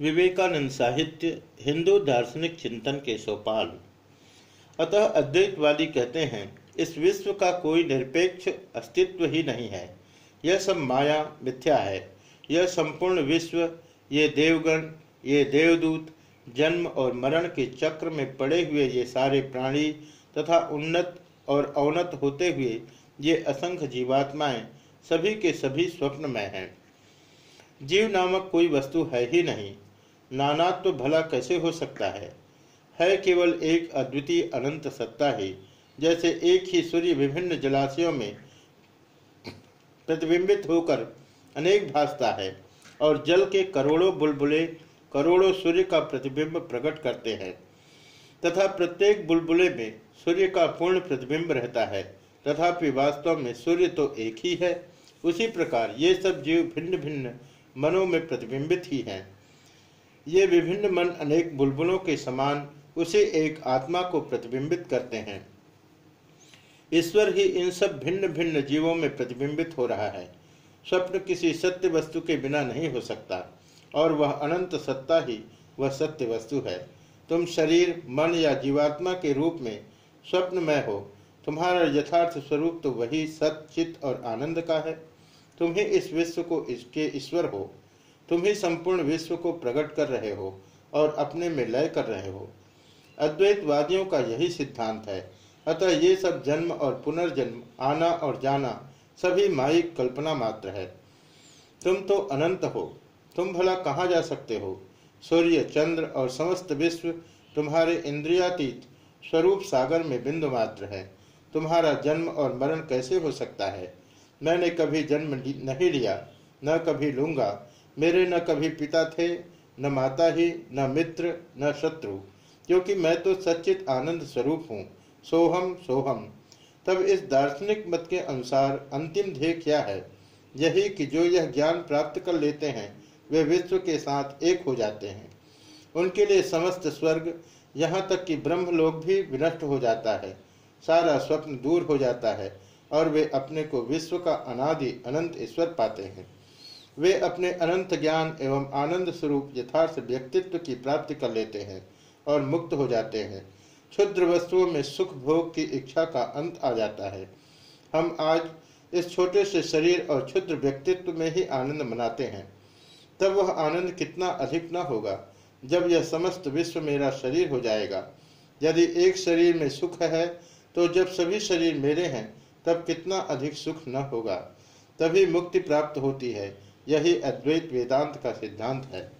विवेकानंद साहित्य, हिंदू दार्शनिक चिंतन के सोपाल अतः अद्वैतवादी कहते हैं, इस विश्व का कोई निरपेक्ष अस्तित्व ही नहीं है। यह सब माया, मिथ्या है। यह संपूर्ण विश्व, ये देवगण, ये देवदूत, जन्म और मरण के चक्र में पड़े हुए ये सारे प्राणी तथा उन्नत और अवनत होते हुए ये असंख्य जीवात्माएँ सभी के सभी स्वप्नमय हैं। जीव नामक कोई वस्तु है ही नहीं। नानात्व तो भला कैसे हो सकता है? है केवल एक अद्वितीय अनंत सत्ता ही, जैसे एक ही सूर्य विभिन्न जलाशयों में प्रतिबिंबित होकर अनेक भासता है, और जल के करोड़ों बुलबुले करोड़ों सूर्य का प्रतिबिंब प्रकट करते हैं, तथा प्रत्येक बुलबुले में सूर्य का पूर्ण प्रतिबिंब रहता है, तथापि वास्तव में सूर्य तो एक ही है। उसी प्रकार ये सब जीव भिन्न भिन्न मनों में प्रतिबिंबित ही हैं। ये विभिन्न मन अनेक बुलबुलों के समान उसे एक आत्मा को प्रतिबिंबित करते हैं। ईश्वर ही इन सब भिन्न भिन्न जीवों में प्रतिबिंबित हो रहा है। स्वप्न किसी सत्य वस्तु के बिना नहीं हो सकता, और वह अनंत सत्ता ही वह सत्य वस्तु है। तुम शरीर, मन या जीवात्मा के रूप में स्वप्नमय हो। तुम्हारा यथार्थ स्वरूप तो वही सचित और आनंद का है। तुम्हें इस विश्व को इसके ईश्वर हो। तुम ही संपूर्ण विश्व को प्रकट कर रहे हो और अपने में लय कर रहे हो। अद्वैतवादियों का यही सिद्धांत है। अतः ये सब जन्म और पुनर्जन्म, आना और जाना, सभी माइक कल्पना मात्र है। तुम तो अनंत हो। तुम भला कहाँ जा सकते हो? सूर्य, चंद्र और समस्त विश्व तुम्हारे इंद्रियातीत स्वरूप सागर में बिंदु मात्र है। तुम्हारा जन्म और मरण कैसे हो सकता है? मैंने कभी जन्म नहीं लिया, न कभी लूँगा मेरे न कभी पिता थे, न माता ही, न मित्र, न शत्रु। क्योंकि मैं तो सच्चित आनंद स्वरूप हूँ, सोहम सोहम। तब इस दार्शनिक मत के अनुसार अंतिम ध्येय क्या है? यही कि जो यह ज्ञान प्राप्त कर लेते हैं, वे विश्व के साथ एक हो जाते हैं। उनके लिए समस्त स्वर्ग, यहाँ तक कि ब्रह्मलोक भी विनष्ट हो जाता है। सारा स्वप्न दूर हो जाता है और वे अपने को विश्व का अनादि अनंत ईश्वर पाते हैं। वे अपने अनंत ज्ञान एवं आनंद स्वरूप यथार्थ व्यक्तित्व की प्राप्ति कर लेते हैं और मुक्त हो जाते हैं। क्षुद्र वस्तुओं में सुख भोग की इच्छा का अंत आ जाता है। हम आज इस छोटे से शरीर और क्षुद्र व्यक्तित्व में ही आनंद मनाते हैं। तब वह आनंद कितना अधिक न होगा, जब यह समस्त विश्व मेरा शरीर हो जाएगा। यदि एक शरीर में सुख है तो जब सभी शरीर मेरे हैं, तब कितना अधिक सुख न होगा। तभी मुक्ति प्राप्त होती है। यही अद्वैत वेदांत का सिद्धांत है।